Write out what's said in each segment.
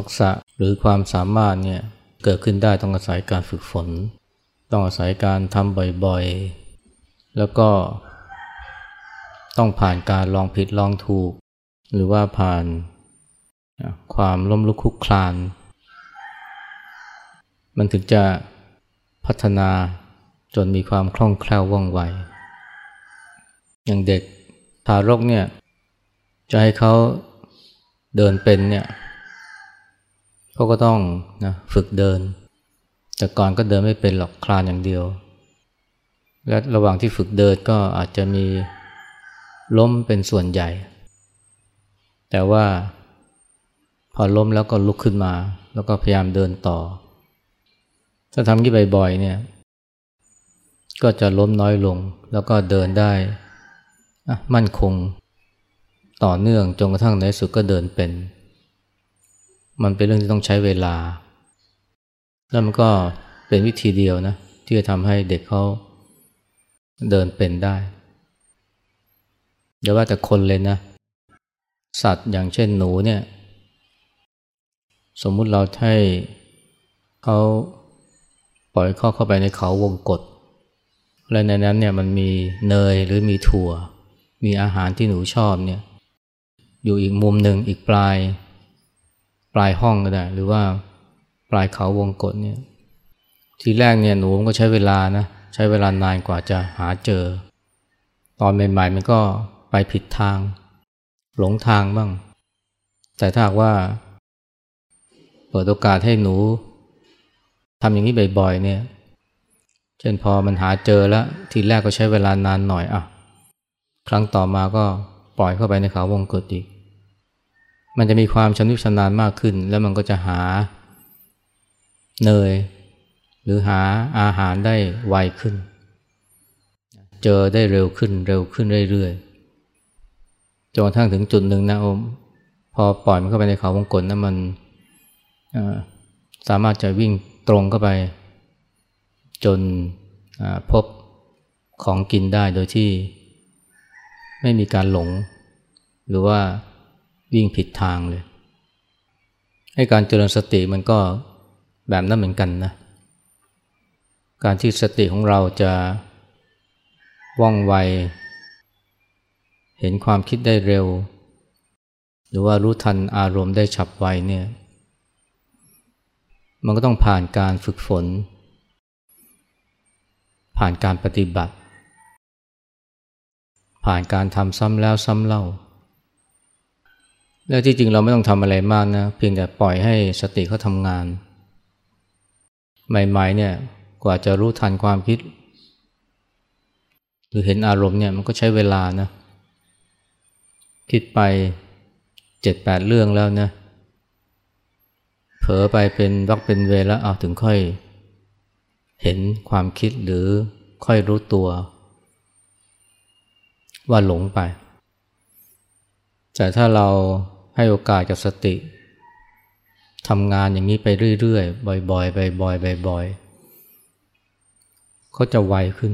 ทักษะหรือความสามารถเนี่ยเกิดขึ้นได้ต้องอาศัยการฝึกฝน ต้องอาศัยการทำบ่อยๆ แล้วก็ต้องผ่านการลองผิดลองถูก หรือว่าผ่านความล้มลุกคลุกคลาน มันถึงจะพัฒนาจนมีความคล่องแคล่วว่องไว อย่างเด็กทารกเนี่ยจะให้เขาเดินเป็นเนี่ย เขาก็ต้องนะฝึกเดิน แต่ก่อนก็เดินไม่เป็นหรอกคลานอย่างเดียว และระหว่างที่ฝึกเดินก็อาจจะมีล้มเป็นส่วนใหญ่ แต่ว่าพอล้มแล้วก็ลุกขึ้นมา แล้วก็พยายามเดินต่อ ถ้าทำกี่บ่อยๆเนี่ย ก็จะล้มน้อยลง แล้วก็เดินได้มั่นคงต่อเนื่องจนกระทั่งในสุดก็เดินเป็น มันเป็นเรื่องที่ต้องใช้เวลา แล้วมันก็เป็นวิธีเดียวนะ ที่จะทำให้เด็กเขาเดินเป็นได้เดี๋ยวว่าแต่คนเลยนะ สัตว์อย่างเช่นหนูเนี่ย สมมุติเราให้เขาปล่อยเข้าเข้าไปในเขาวงกฏและในนั้นเนี่ยมันมีเนยหรือมีถั่ว มีอาหารที่หนูชอบเนี่ย อยู่อีกมุมหนึ่งอีกปลาย ปลายห้องก็ได้ หรือว่าปลายเขาวงกฏเนี่ยทีแรกเนี่ยหนูก็ใช้เวลานะใช้เวลานานกว่าจะหาเจอ ตอนใหม่ๆมันก็ไปผิดทาง หลงทางบ้าง แต่ถ้าหากว่า เปิดโอกาสให้หนูทำอย่างนี้บ่อยๆเนี่ยเช่นพอมันหาเจอแล้ว ทีแรกก็ใช้เวลานานหน่อยอะ ครั้งต่อมาก็ปล่อยเข้าไปในเขาวงกฏอีก มันจะมีความชำนิชำนาญมากขึ้น แล้วมันก็จะหาเนย หรือหาอาหารได้ไวขึ้น เจอได้เร็วขึ้นเร็วขึ้นเรื่อยๆจนกระทั่งถึงจุดหนึ่งนะอมพอปล่อยมันเข้าไปในเขาวงกฏนะมันสามารถจะวิ่งตรงเข้าไป จนพบของกินได้โดยที่ไม่มีการหลง หรือว่า วิ่งผิดทางเลย ให้การเจริญสติมันก็แบบนั้นเหมือนกันนะ การที่สติของเราจะว่องไว เห็นความคิดได้เร็ว หรือว่ารู้ทันอารมณ์ได้ฉับไวเนี่ย มันก็ต้องผ่านการฝึกฝน ผ่านการปฏิบัติ ผ่านการทำซ้ำแล้วซ้ำเล่า และที่จริงเราไม่ต้องทำอะไรมากนะเพียงแต่ปล่อยให้สติเขาทำงาน ใหม่ๆเนี่ยกว่าจะรู้ทันความคิด หรือเห็นอารมณ์เนี่ยมันก็ใช้เวลานะคิดไปเจ็ดแปดเรื่องแล้วนะเผลอไปเป็นวักเป็นเวแล้วเอาถึงค่อย เห็นความคิดหรือค่อยรู้ตัว ว่าหลงไป แต่ถ้าเรา ให้โอกาสกับสติทำงานอย่างนี้ไปเรื่อยๆ บ่อยๆ บ่อยๆ บ่อยๆเขาจะไวขึ้น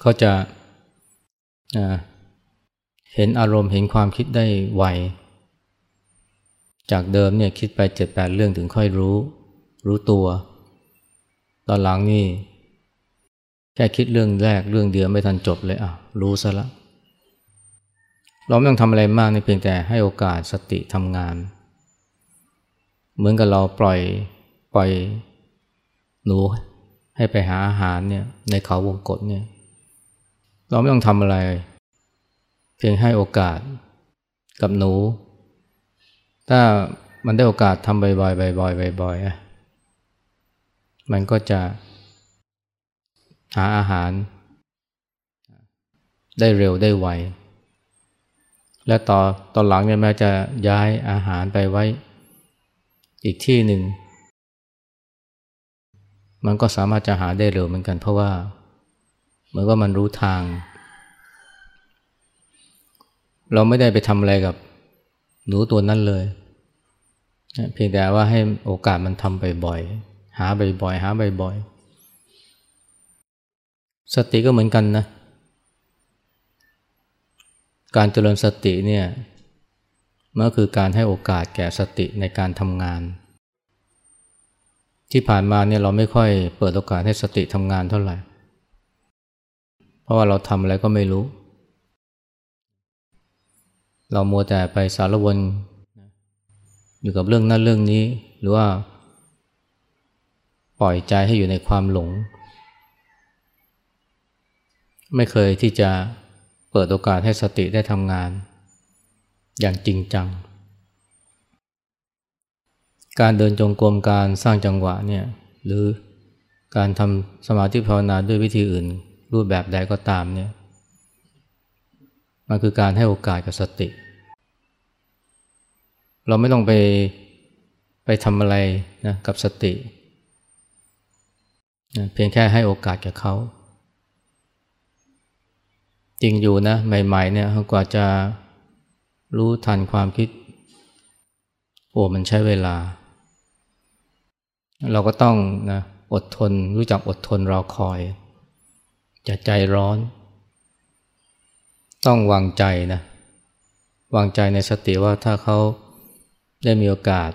เขาจะเห็นอารมณ์เห็นความคิดได้ไว จากเดิมเนี่ยคิดไปเจ็ดแปดเรื่องถึงค่อยรู้ รู้ตัว ตอนหลังนี่แค่คิดเรื่องแรกเรื่องเดียวไม่ทันจบเลยอะรู้ซะละ เราไม่ต้องทำอะไรมากในเพียงแต่ให้โอกาสสติทำงาน เหมือนกับเราปล่อยปล่อยหนูให้ไปหาอาหารเนี่ยในเขาวงกฏเนี่ยเราไม่ต้องทำอะไร เพียงให้โอกาสกับหนู ถ้ามันได้โอกาสทำบ่อยๆบ่อยๆบ่อยๆมันก็จะหาอาหาร ได้เร็วได้ไว และต่อตอนหลังเนี่ยแม้จะย้ายอาหารไปไว้ อีกที่หนึ่ง มันก็สามารถจะหาได้เร็วเหมือนกัน เพราะว่า เหมือนว่ามันรู้ทาง เราไม่ได้ไปทำอะไรกับ หนูตัวนั้นเลย เพียงแต่ว่าให้โอกาสมันทำบ่อยๆหาบ่อยๆหาบ่อยๆสติก็เหมือนกันนะ การเจริญสติเนี่ยมันก็คือการให้โอกาสแก่สติในการทำงาน ที่ผ่านมาเนี่ยเราไม่ค่อยเปิดโอกาสให้สติทำงานเท่าไหร่ เพราะว่าเราทำอะไรก็ไม่รู้ เรามัวแต่ไปสารวนอยู่กับเรื่องนั้นเรื่องนี้ หรือว่า ปล่อยใจให้อยู่ในความหลง ไม่เคยที่จะ เปิดโอกาสให้สติได้ทำงาน อย่างจริงจัง การเดินจงกรมการสร้างจังหวะเนี่ยหรือการทำสมาธิภาวนาด้วยวิธีอื่น รูปแบบใดก็ตามเนี่ยมันคือการให้โอกาสกับสติ เราไม่ต้องไปไปทำอะไรนะกับสตินะเพียงแค่ให้โอกาสกับเขา จริงอยู่นะ ใหม่ๆเนี่ยกว่าจะรู้ทันความคิด โอ้มันใช้เวลา เราก็ต้องนะอดทนรู้จักอดทนรอคอยจะใจร้อน ต้องวางใจนะวางใจในสติว่าถ้าเขาได้มีโอกาส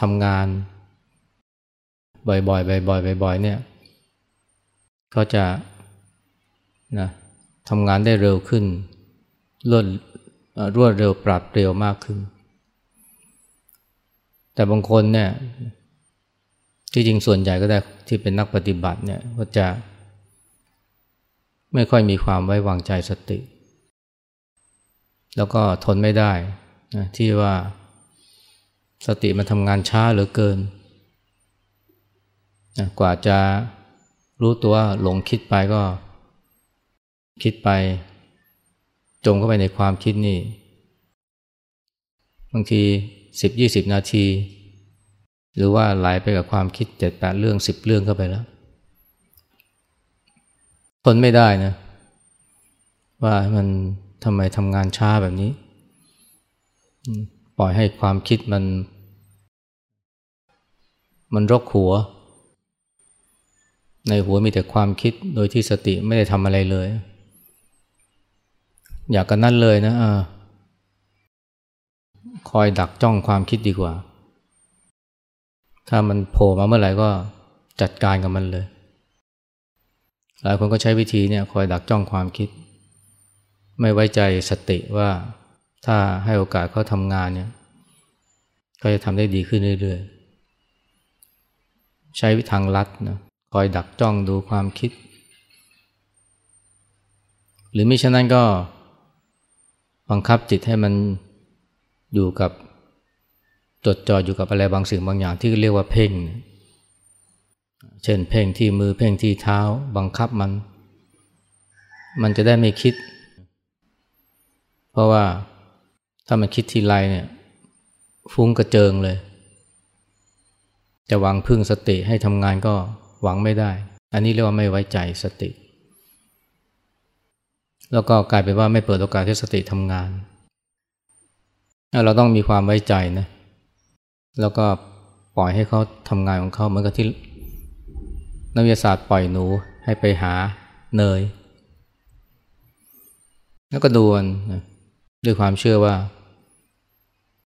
ทำงาน บ่อยๆบ่อยๆบ่อยๆเนี่ย ก็จะนะ ทำงานได้เร็วขึ้นรวดรวดเร็วปรับเร็วมากขึ้น แต่บางคนเนี่ยที่จริงส่วนใหญ่ก็ได้ที่เป็นนักปฏิบัติเนี่ยก็จะ ไม่ค่อยมีความไว้วางใจสติ แล้วก็ทนไม่ได้นะที่ว่าสติมันทำงานช้าเหลือเกินนะกว่าจะรู้ตัวหลงคิดไปก็ คิดไป จมเข้าไปในความคิดนี่ บางทีสิบยี่สิบนาที หรือว่าไหลไปกับความคิดเจ็ดแปดเรื่องสิบเรื่องเข้าไปแล้วทนไม่ได้นะ ว่ามันทำไมทำงานช้าแบบนี้ ปล่อยให้ความคิดมัน มันรกหัว ในหัวมีแต่ความคิดโดยที่สติไม่ได้ทำอะไรเลย อยากกันนั่นเลยนะอคอยดักจ้องความคิดดีกว่า ถ้ามันโผล่มาเมื่อไหร่ก็จัดการกับมันเลย หลายคนก็ใช้วิธีเนี่ยคอยดักจ้องความคิด ไม่ไว้ใจสติว่าถ้าให้โอกาสเขาทำงานเนี่ยก็จะทำได้ดีขึ้นเรื่อยๆ ใช้วิธีลัดนะคอยดักจ้องดูความคิด หรือไมิฉะนั้นก็ บังคับจิตให้มันอยู่กับจดจ่ออยู่กับอะไรบางสิ่งบางอย่างที่เรียกว่าเพ่ง เช่นเพ่งที่มือเพ่งที่เท้า บังคับมัน มันจะได้ไม่คิด เพราะว่าถ้ามันคิดทีไรเนี่ย ฟุ้งกระเจิงเลย จะหวังพึ่งสติให้ทำงานก็หวังไม่ได้ อันนี้เรียกว่าไม่ไว้ใจสติ แล้วก็กลายเป็นว่าไม่เปิดโอกาสให้สติทำงาน เราต้องมีความไว้ใจนะ แล้วก็ปล่อยให้เขาทำงานของเขาเหมือนกับที่นักวิทยาศาสตร์ปล่อยหนูให้ไปหาเนย แล้วก็ดูมันด้วยความเชื่อว่า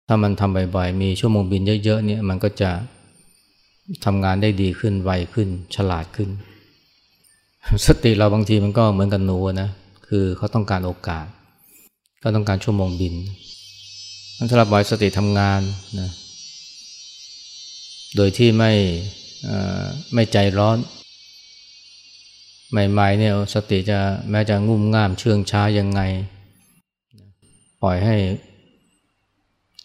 ถ้ามันทำบ่อยๆ มีชั่วโมงบินเยอะๆเนี่ยมันก็จะทำงานได้ดีขึ้นไวขึ้น ฉลาดขึ้น สติเราบางทีมันก็เหมือนกับหนูนะ คือเขาต้องการโอกาสก็ต้องการชั่วโมงบินมันสำหรับบ่อยสติทำงานนะโดยที่ไม่ไม่ใจร้อน ใหม่ๆเนี่ยสติจะแม้จะงุ่มง่ามเชื่องช้ายังไง ปล่อยให้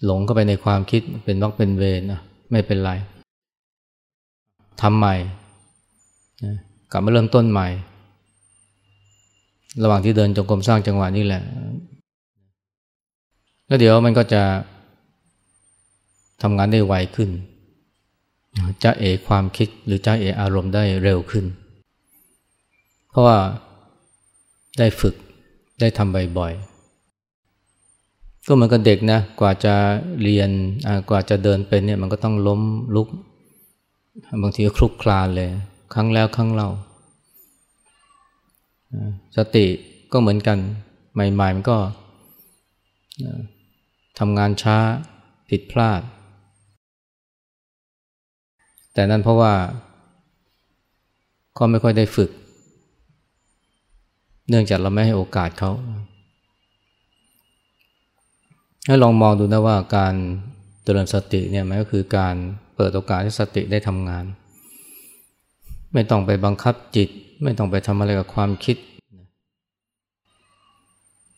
หลงเข้าไปในความคิดเป็นวักเป็นเวรนะไม่เป็นไรทำใหม่กลับมาเริ่มต้นใหม่ ระหว่างที่เดินจงกรมสร้างจังหวะนี่แหละ แล้วเดี๋ยวมันก็จะทำงานได้ไวขึ้น จะเอความคิดหรือจะเออารมณ์ได้เร็วขึ้น เพราะว่าได้ฝึกได้ทำบ่อยๆ ก็เหมือนกับเด็กนะ กว่าจะเรียนกว่าจะเดินเป็นเนี่ยมันก็ต้องล้มลุก บางทีก็คลุกคลานเลย ครั้งแล้วครั้งเล่า สติก็เหมือนกัน ใหม่ๆมันก็ทำงานช้าผิดพลาด แต่นั่นเพราะว่าก็ไม่ค่อยได้ฝึก เนื่องจากเราไม่ให้โอกาสเขาให้ลองมองดูนะว่าการเจริญสติเนี่ยมันก็คือการเปิดโอกาสให้สติได้ทำงาน ไม่ต้องไปบังคับจิต ไม่ต้องไปทำอะไรกับความคิด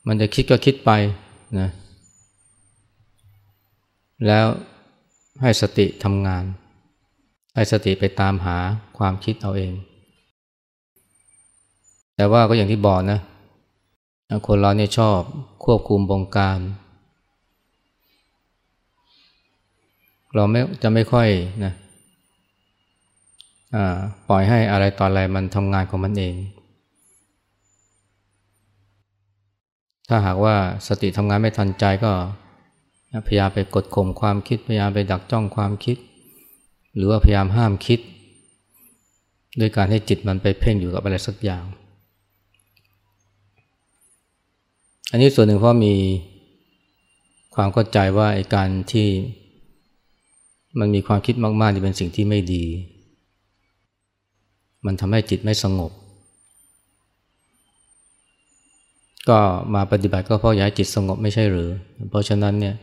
มันจะคิดก็คิดไปนะแล้วให้สติทำงาน ให้สติไปตามหาความคิดเอาเอง แต่ว่าก็อย่างที่บอกนะ คนเราเนี่ยชอบควบคุมบงการ เราไม่จะไม่ค่อยนะ ปล่อยให้อะไรต่ออะไรมันทำงานของมันเอง ถ้าหากว่าสติทำงานไม่ทันใจก็พยายามไปกดข่มความคิด พยายามไปดักจ้องความคิด หรือว่าพยายามห้ามคิดด้วยการให้จิตมันไปเพ่งอยู่กับอะไรสักอย่าง อันนี้ส่วนหนึ่งเพราะมีความเข้าใจว่าไอ้การที่มันมีความคิดมากๆที่เป็นสิ่งที่ไม่ดี มันทำให้จิตไม่สงบ ก็มาปฏิบัติก็เพราะอยากให้จิตสงบไม่ใช่หรือ เพราะฉะนั้นเนี่ย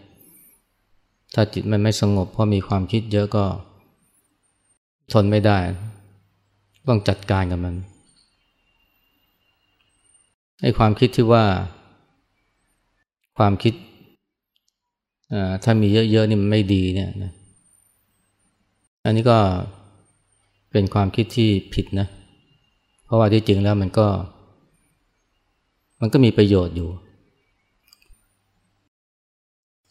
ถ้าจิตมันไม่สงบเพราะมีความคิดเยอะก็ ทนไม่ได้ ต้องจัดการกับมันให้ความคิดที่ว่า ความคิดถ้ามีเยอะๆนี่มันไม่ดีเนี่ยนะอันนี้ก็ เป็นความคิดที่ผิดนะ เพราะว่าที่จริงแล้วมันก็ มันก็มีประโยชน์อยู่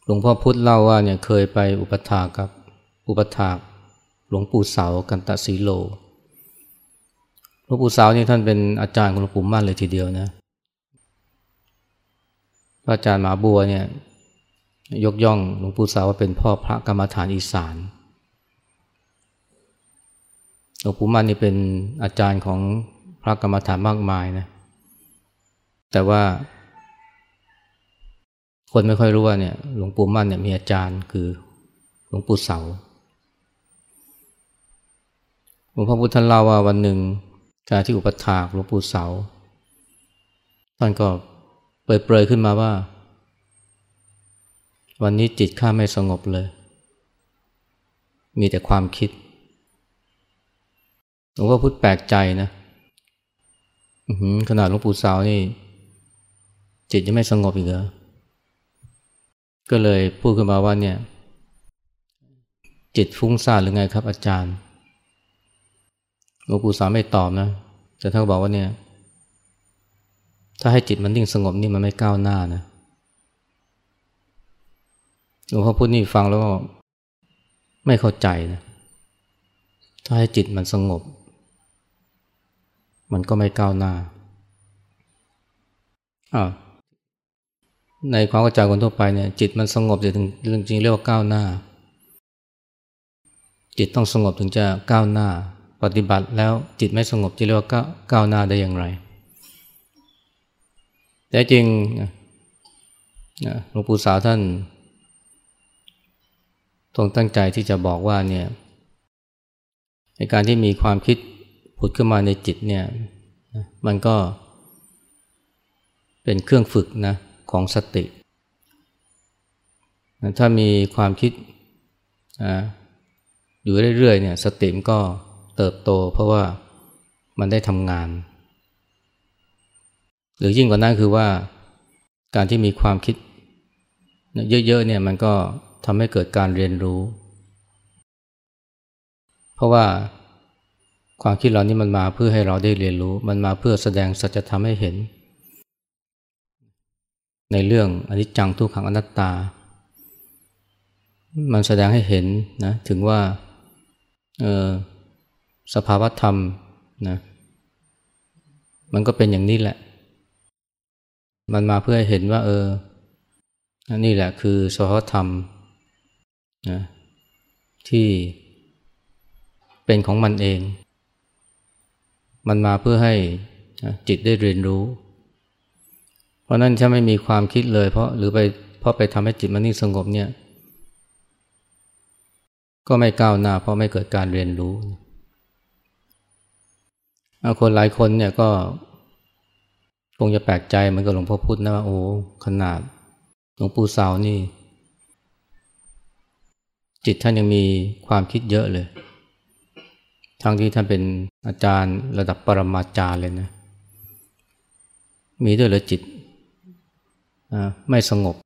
หลวงพ่อพุธเล่าว่าเนี่ยเคยไปอุปถากับอุปถากหลวงปู่เสากันตะสีโลหลวงปู่เสานี่ท่านเป็นอาจารย์ของหลวงปู่มั่นเลยทีเดียวนะพระอาจารย์หมาบัวเนี่ยยกย่องหลวงปู่เสาว่าเป็นพ่อพระกรรมฐานอีสาน หลวงปู่มั่นนี่เป็นอาจารย์ของพระกรรมฐานมากมายนะ แต่ว่า คนไม่ค่อยรู้ว่าเนี่ยหลวงปู่มั่นเนี่ยมีอาจารย์คือหลวงปู่เสาหลวงพ่อพุทธเล่าว่าวันหนึ่งการที่อุปถากหลวงปู่เสาท่านก็เปิดเปรยขึ้นมาว่า วันนี้จิตข้าไม่สงบเลย มีแต่ความคิด ลวงพ่อพุธแปลกใจนะขนาดหลวงปู่สาวนี่ จิตยังไม่สงบอีกเหรอก็เลยพูดขึ้นมาว่าเนี่ย จิตฟุ้งซ่านหรือไงครับ อาจารย์หลวงปู่สาวไม่ตอบนะแต่ท่านบอกว่าเนี่ย ถ้าให้จิตมันนิ่งสงบนี่มันไม่ก้าวหน้านะหลวงพ่อพูดนี่ฟังแล้วก็ไม่เข้าใจนะถ้าให้จิตมันสงบ มันก็ไม่ก้าวหน้าอ่าในความเข้าใจคนทั่วไปเนี่ยจิตมันสงบถึงเรื่องจริงเรียกว่าก้าวหน้า จิตต้องสงบถึงจะก้าวหน้า ปฏิบัติแล้วจิตไม่สงบจะเรียกว่าก้าวหน้าได้อย่างไร แต่จริงหลวงปู่สาวท่านทรงตั้งใจที่จะบอกว่าเนี่ยในการที่มีความคิด ผุดขึ้นมาในจิตเนี่ยมันก็เป็นเครื่องฝึกนะของสติ ถ้ามีความคิดอยู่เรื่อยๆเนี่ยสติมันก็เติบโตเพราะว่ามันได้ทำงาน หรือยิ่งกว่านั้นคือว่าการที่มีความคิดเยอะๆเนี่ยมันก็ทำให้เกิดการเรียนรู้ เพราะว่า ความคิดเหล่านี้มันมาเพื่อให้เราได้เรียนรู้ มันมาเพื่อแสดงสัจธรรมให้เห็น ในเรื่องอนิจจังทุกขังอนัตตา มันแสดงให้เห็นนะถึงว่าสภาวธรรมนะมันก็เป็นอย่างนี้แหละ มันมาเพื่อให้เห็นว่า เออ นี่แหละคือสภาวธรรมนะที่เป็นของมันเอง มันมาเพื่อให้จิตได้เรียนรู้ เพราะนั้นถ้าไม่มีความคิดเลยเพราะหรือไปเพราะไปทำให้จิตมันนิ่งสงบเนี่ย ก็ไม่ก้าวหน้าเพราะไม่เกิดการเรียนรู้คนหลายคนเนี่ยก็คงจะแปลกใจเหมือนกับหลวงพ่อพุธนะว่าโอ้ขนาดหลวงปู่สาวนี่ จิตท่านยังมีความคิดเยอะเลย ทั้งที่ท่านเป็นอาจารย์ระดับปรมาจารย์เลยนะ มีด้วยหรอจิตไม่สงบ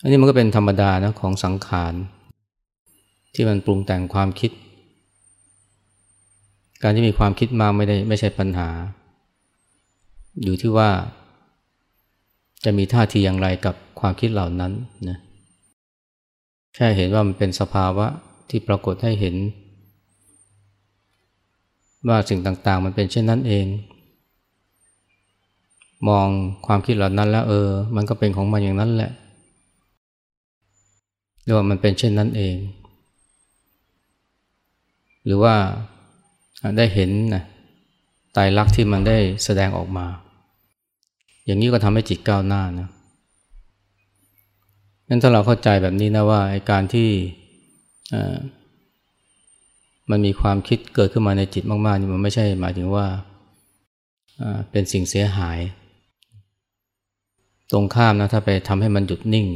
อันนี้มันก็เป็นธรรมดานะของสังขาร ที่มันปรุงแต่งความคิด การที่มีความคิดมาไม่ได้ไม่ใช่ปัญหา อยู่ที่ว่า จะมีท่าทีอย่างไรกับความคิดเหล่านั้นนะแค่เห็นว่ามันเป็นสภาวะที่ปรากฏให้เห็น ว่าสิ่งต่างๆ มันเป็นเช่นนั้นเอง มองความคิดเหล่านั้นแล้วเออ มันก็เป็นของมันอย่างนั้นแหละหรือว่ามันเป็นเช่นนั้นเอง หรือว่าได้เห็นนะตายรักที่มันได้แสดงออกมา อย่างนี้ก็ทำให้จิตก้าวหน้านะงั้นถ้าเราเข้าใจแบบนี้นะว่าการที่ มันมีความคิดเกิดขึ้นมาในจิตมากๆนี่มันไม่ใช่หมายถึงว่าเป็นสิ่งเสียหาย ตรงข้ามนะถ้าไปทำให้มันหยุดนิ่ง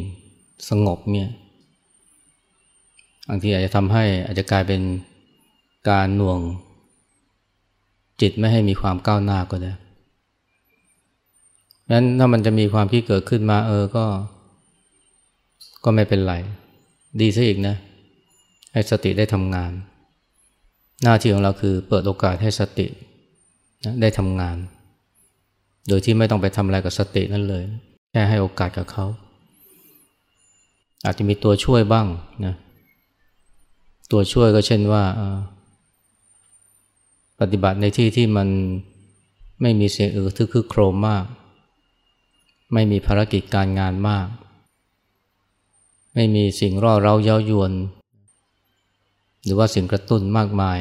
สงบเนี่ยบางทีอาจจะทำให้อาจจะกลายเป็นการหน่วง จิตไม่ให้มีความก้าวหน้าก็ได้นั้นถ้ามันจะมีความคิดเกิดขึ้นมาเออก็ ก็ไม่เป็นไร ดีซะอีกนะ ให้สติได้ทำงาน หน้าที่ของเราคือเปิดโอกาสให้สติได้ทำงาน โดยที่ไม่ต้องไปทำอะไรกับสตินั่นเลย แค่ให้โอกาสกับเขา อาจจะมีตัวช่วยบ้างนะตัวช่วยก็เช่นว่าปฏิบัติในที่ที่มันไม่มีเสียงอือทึกคือโครมมาก ไม่มีภารกิจการงานมาก ไม่มีสิ่งร่อเร้าเย้ายวน หรือว่าสิ่งกระตุ้นมากมาย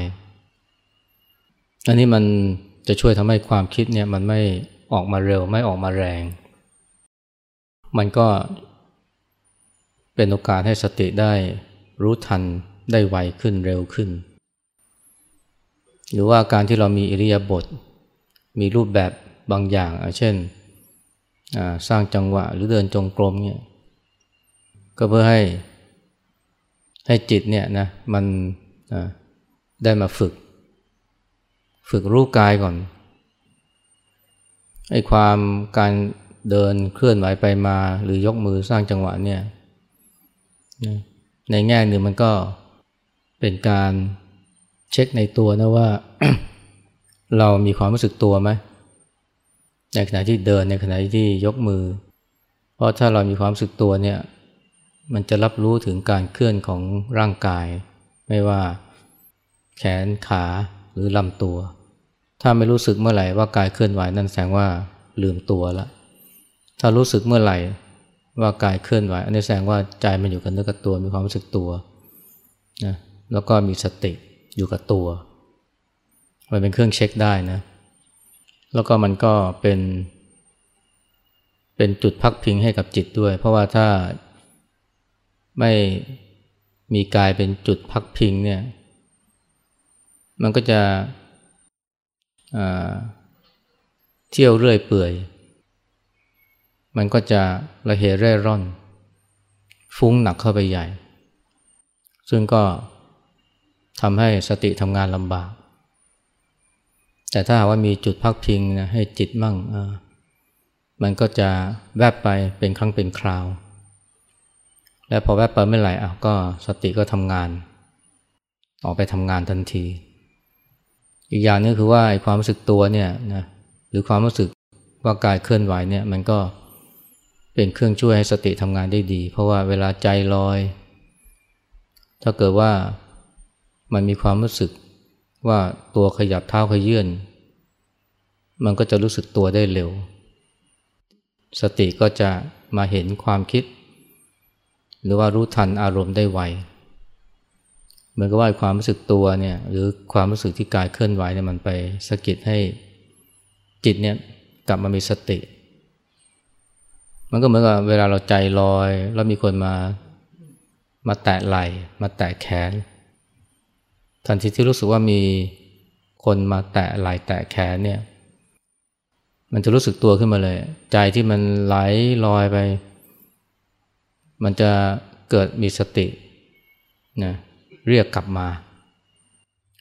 อันนี้มันจะช่วยทำให้ความคิดเนี่ยมันไม่ออกมาเร็วไม่ออกมาแรง มันก็เป็นโอกาสให้สติได้รู้ทันได้ไวขึ้นเร็วขึ้น หรือว่าการที่เรามีอิริยาบถมีรูปแบบบางอย่าง เช่นสร้างจังหวะหรือเดินจงกรมเนี่ยก็เพื่อให้ ให้จิตเนี่ยนะมันได้มาฝึก ฝึกรู้กายก่อนไอ้ความการเดินเคลื่อนไหวไปมาหรือยกมือสร้างจังหวะเนี่ยในแง่หนึ่งมันก็เป็นการเช็คในตัวนะว่า เรามีความรู้สึกตัวไหมในขณะที่เดินในขณะที่ยกมือ เพราะถ้าเรามีความรู้สึกตัวเนี่ย มันจะรับรู้ถึงการเคลื่อนของร่างกาย ไม่ว่าแขนขาหรือลำตัว ถ้าไม่รู้สึกเมื่อไหร่ว่ากายเคลื่อนไหวนั่นแสดงว่าลืมตัวแล้วถ้ารู้สึกเมื่อไหร่ว่ากายเคลื่อนไหว อันนี้แสดงว่าใจมันอยู่กับเนื้อกับตัวมีความรู้สึกตัวนะแล้วก็มีสติอยู่กับตัว มันเป็นเครื่องเช็คได้นะ แล้วก็มันก็เป็น เป็นจุดพักพิงให้กับจิตด้วย เพราะว่าถ้า ไม่มีกายเป็นจุดพักพิงเนี่ย มันก็จะเที่ยวเรื่อยเปื่อย มันก็จะระเหเร่ร่อน ฟุ้งหนักเข้าไปใหญ่ ซึ่งก็ทำให้สติทำงานลำบาก แต่ถ้าหากว่ามีจุดพักพิงนะให้จิตมั่ง มันก็จะแวบไปเป็นครั้งเป็นคราว และพอแวบไปไม่ไหร่อะก็สติก็ทำงาน ออกไปทำงานทันที อีกอย่างนึงคือว่าความรู้สึกตัวเนี่ยนะหรือความรู้สึกว่ากายเคลื่อนไหวเนี่ยมันก็เป็นเครื่องช่วยให้สติทำงานได้ดี เพราะว่าเวลาใจลอย ถ้าเกิดว่ามันมีความรู้สึกว่าตัวขยับเท้าขยื่นมันก็จะรู้สึกตัวได้เร็ว สติก็จะมาเห็นความคิด หรือว่ารู้ทันอารมณ์ได้ไวเหมือนกับว่าความรู้สึกตัวเนี่ยหรือความรู้สึกที่กายเคลื่อนไหวเนี่ยมันไปสะกิดให้จิตเนี่ยกลับมามีสติ มันก็เหมือนกับเวลาเราใจลอยแล้วมีคนมามาแตะไหล่มาแตะแขน ทันทีที่รู้สึกว่ามีคนมาแตะไหล่แตะแขนเนี่ยมันจะรู้สึกตัวขึ้นมาเลย ใจที่มันไหลลอยไป มันจะเกิดมีสตินะเรียกกลับมา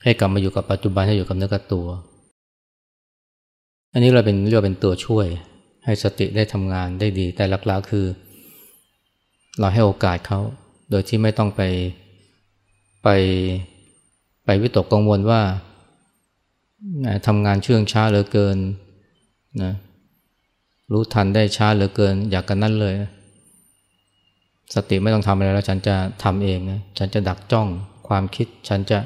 ให้กลับมาอยู่กับปัจจุบันให้อยู่กับเนื้อกับตัว อันนี้เราเป็นเรียกเป็นตัวช่วย ให้สติได้ทำงานได้ดี แต่หลักๆคือ เราให้โอกาสเขาโดยที่ไม่ต้องไปไปไปวิตกกังวลว่าทำงานเชื่องช้าเหลือเกินนะรู้ทันได้ช้าเหลือเกิน อยากกันนั่นเลย สติไม่ต้องทำอะไรแล้วฉันจะทำเองนะฉันจะดักจ้องความคิด ฉันจะ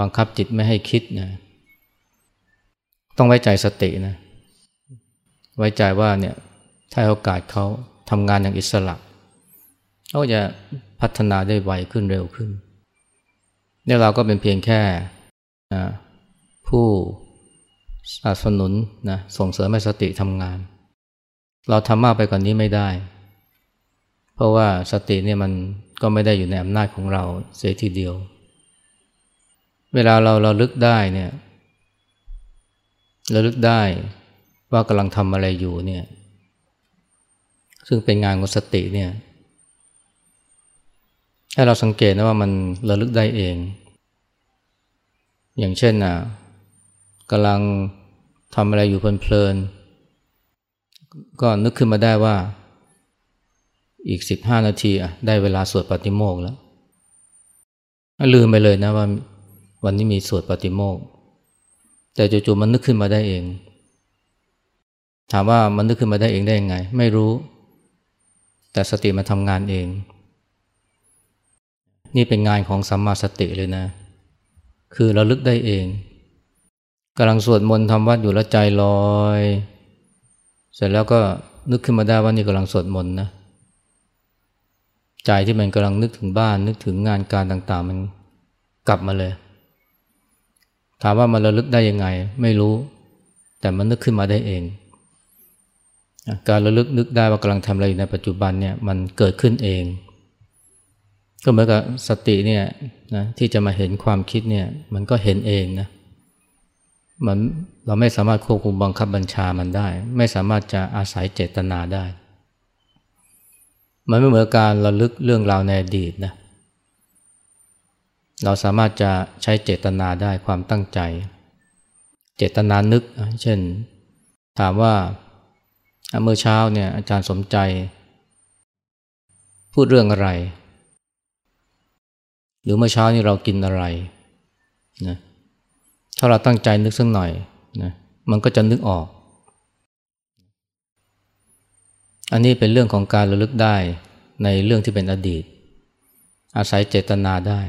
บังคับจิตไม่ให้คิดนะต้องไว้ใจสตินะไว้ใจว่าเนี่ยถ้าโอกาสเขาทำงานอย่างอิสระเขาจะพัฒนาได้ไวขึ้นเร็วขึ้นเนี่ยเราก็เป็นเพียงแค่ผู้สนับสนุนนะส่งเสริมให้สติทำงาน เราทำมากไปกว่านนี้ไม่ได้ ราะว่าสติเนี่ยมันก็ไม่ได้อยู่ในอำนาจของเราเสียทีเดียว เวลาเราเราลึกได้เนี่ยเราลึกได้ว่ากำลังทำอะไรอยู่เนี่ยซึ่งเป็นงานของสติเนี่ยให้เราสังเกตนะว่ามันระลึกได้เอง อย่างเช่นอะกำลังทำอะไรอยู่เพลินๆก็นึกขึ้นมาได้ว่า อีกสิบห้านาทีอะได้เวลาสวดปฏิโมกแล้ว ลืมไปเลยนะว่าวันนี้มีสวดปฏิโมก แต่จู่ๆมันนึกขึ้นมาได้เอง ถามว่ามันนึกขึ้นมาได้เองได้ยังไง ไม่รู้ แต่สติมันทำงานเอง นี่เป็นงานของสัมมาสติเลยนะ คือเราลึกได้เองกำลังสวดมนต์ทำวัดอยู่แล้วใจลอย เสร็จแล้วก็นึกขึ้นมาได้ว่านี่กำลังสวดมนต์นะ ใจที่มันกำลังนึกถึงบ้าน นึกถึงงานการต่างๆ มันกลับมาเลย ถามว่ามันระลึกได้ยังไง ไม่รู้ แต่มันนึกขึ้นมาได้เอง การระลึกนึกได้ว่ากำลังทำอะไรอยู่ในปัจจุบันเนี่ยมันเกิดขึ้นเอง ก็เหมือนกับสติเนี่ยนะที่จะมาเห็นความคิดเนี่ยมันก็เห็นเองนะมันเราไม่สามารถควบคุมบังคับบัญชามันได้ ไม่สามารถจะอาศัยเจตนาได้ มันไม่เหมือนการระลึกเรื่องราวในอดีตนะ เราสามารถจะใช้เจตนาได้ความตั้งใจ เจตนานึก เช่น ถามว่าเมื่อเช้าเนี่ยอาจารย์สมใจ พูดเรื่องอะไร หรือเมื่อเช้านี้เรากินอะไรนะถ้าเราตั้งใจนึกสักหน่อยนะมันก็จะนึกออก อันนี้เป็นเรื่องของการระลึกได้ในเรื่องที่เป็นอดีต อาศัยเจตนาได้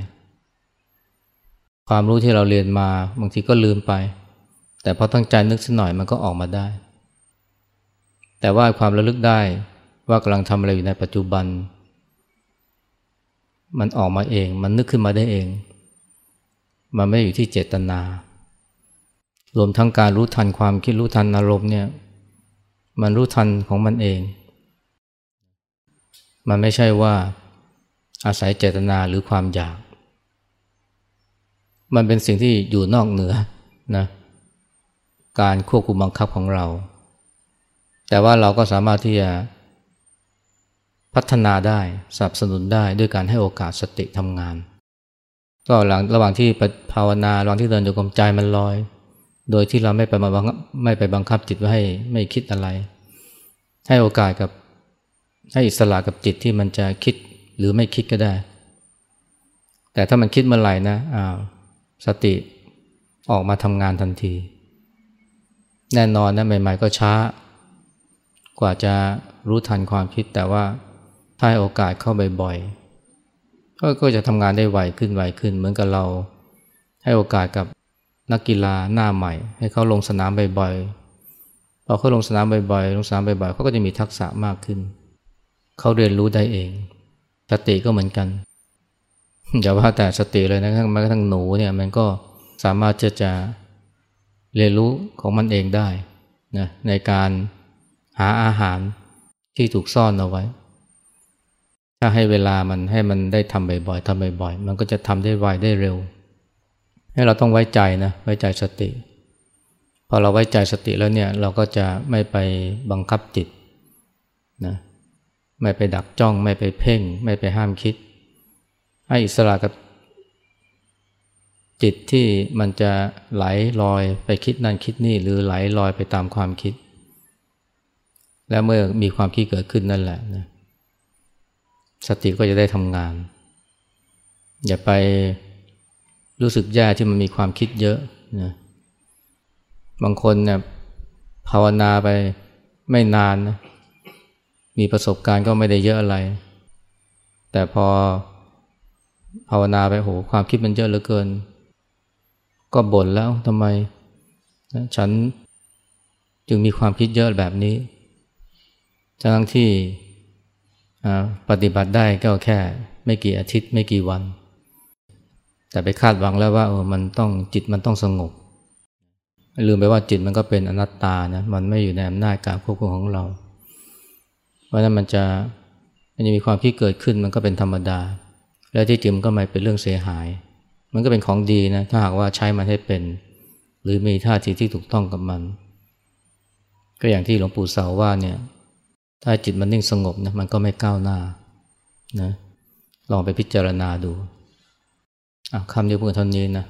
ความรู้ที่เราเรียนมาบางทีก็ลืมไป แต่พอตั้งใจนึกสักหน่อยมันก็ออกมาได้ แต่ว่าความระลึกได้ว่ากำลังทำอะไรอยู่ในปัจจุบัน มันออกมาเอง มันนึกขึ้นมาได้เอง มันไม่อยู่ที่เจตนา รวมทั้งการรู้ทันความคิดรู้ทันอารมณ์เนี่ย มันรู้ทันของมันเอง มันไม่ใช่ว่าอาศัยเจตนาหรือความอยาก มันเป็นสิ่งที่อยู่นอกเหนือนะการควบคุมบังคับของเรา แต่ว่าเราก็สามารถที่จะพัฒนาได้สนับสนุนได้ด้วยการให้โอกาสสติทำงาน ก็หลังระหว่างที่ภาวนาระหว่างที่เดินโยกมใจมันลอย โดยที่เราไม่ไปมาบังไม่ไปบังคับจิตไว้ให้ไม่คิดอะไร ให้โอกาสกับ ให้อิสระกับจิตที่มันจะคิดหรือไม่คิดก็ได้ แต่ถ้ามันคิดเมื่อไหร่นะอ้าวสติออกมาทำงานทันที แน่นอนนะใหม่ ๆ ก็ช้า กว่าจะรู้ทันความคิดแต่ว่าถ้าให้โอกาสเข้าบ่อยๆก็จะทำงานได้ไวขึ้นไวขึ้น เหมือนกับเราให้โอกาสกับนักกีฬาหน้าใหม่ ให้เขาลงสนามบ่อยๆพอเขาลงสนามบ่อยๆลงสนามบ่อยๆเขาก็จะมีทักษะมากขึ้น เขาเรียนรู้ได้เอง สติก็เหมือนกัน อย่าว่าแต่สติเลยนะแม้กระทั่งหนูเนี่ยมันก็สามารถจะจะเรียนรู้ของมันเองได้นะในการหาอาหารที่ถูกซ่อนเอาไว้ ถ้าให้เวลามันให้มันได้ทำบ่อยๆทำบ่อยๆ มันก็จะทำได้ไวได้เร็ว ให้เราต้องไว้ใจนะไว้ใจสติ พอเราไว้ใจสติแล้วเนี่ยเราก็จะไม่ไปบังคับจิตนะ ไม่ไปดักจ้องไม่ไปเพ่ง ไม่ไปห้ามคิด ให้อิสระกับจิตที่มันจะไหลลอยไปคิดนั่นคิดนี่หรือไหลลอยไปตามความคิด และเมื่อมีความคิดเกิดขึ้นนั่นแหละนะสติก็จะได้ทำงาน อย่าไปรู้สึกแย่ที่มันมีความคิดเยอะนะบางคนเนี่ยภาวนาไปไม่นานนะ มีประสบการณ์ก็ไม่ได้เยอะอะไร แต่พอภาวนาไปโหความคิดมันเยอะเหลือเกิน ก็บ่นแล้วทำไม ฉันจึงมีความคิดเยอะแบบนี้ทั้งที่ปฏิบัติได้ก็แค่ไม่กี่อาทิตย์ไม่กี่วัน แต่ไปคาดหวังแล้วว่าเออมันต้องจิตมันต้องสงบลืมไปว่าจิตมันก็เป็นอนัตตานะมันไม่อยู่ในอำนาจการควบคุมของเรา ราะนั้นมันจะมันจะมีความคิดเกิดขึ้นมันก็เป็นธรรมดา และที่จริงมันก็ไม่เป็นเรื่องเสียหาย มันก็เป็นของดีนะถ้าหากว่าใช้มันให้เป็น หรือมีท่าทีที่ถูกต้องกับมัน ก็อย่างที่หลวงปู่เสาว่าเนี่ยถ้าจิตมันนิ่งสงบนะมันก็ไม่ก้าวหน้านะลองไปพิจารณาดูคำเดียวเพื่อเท่านี้นะ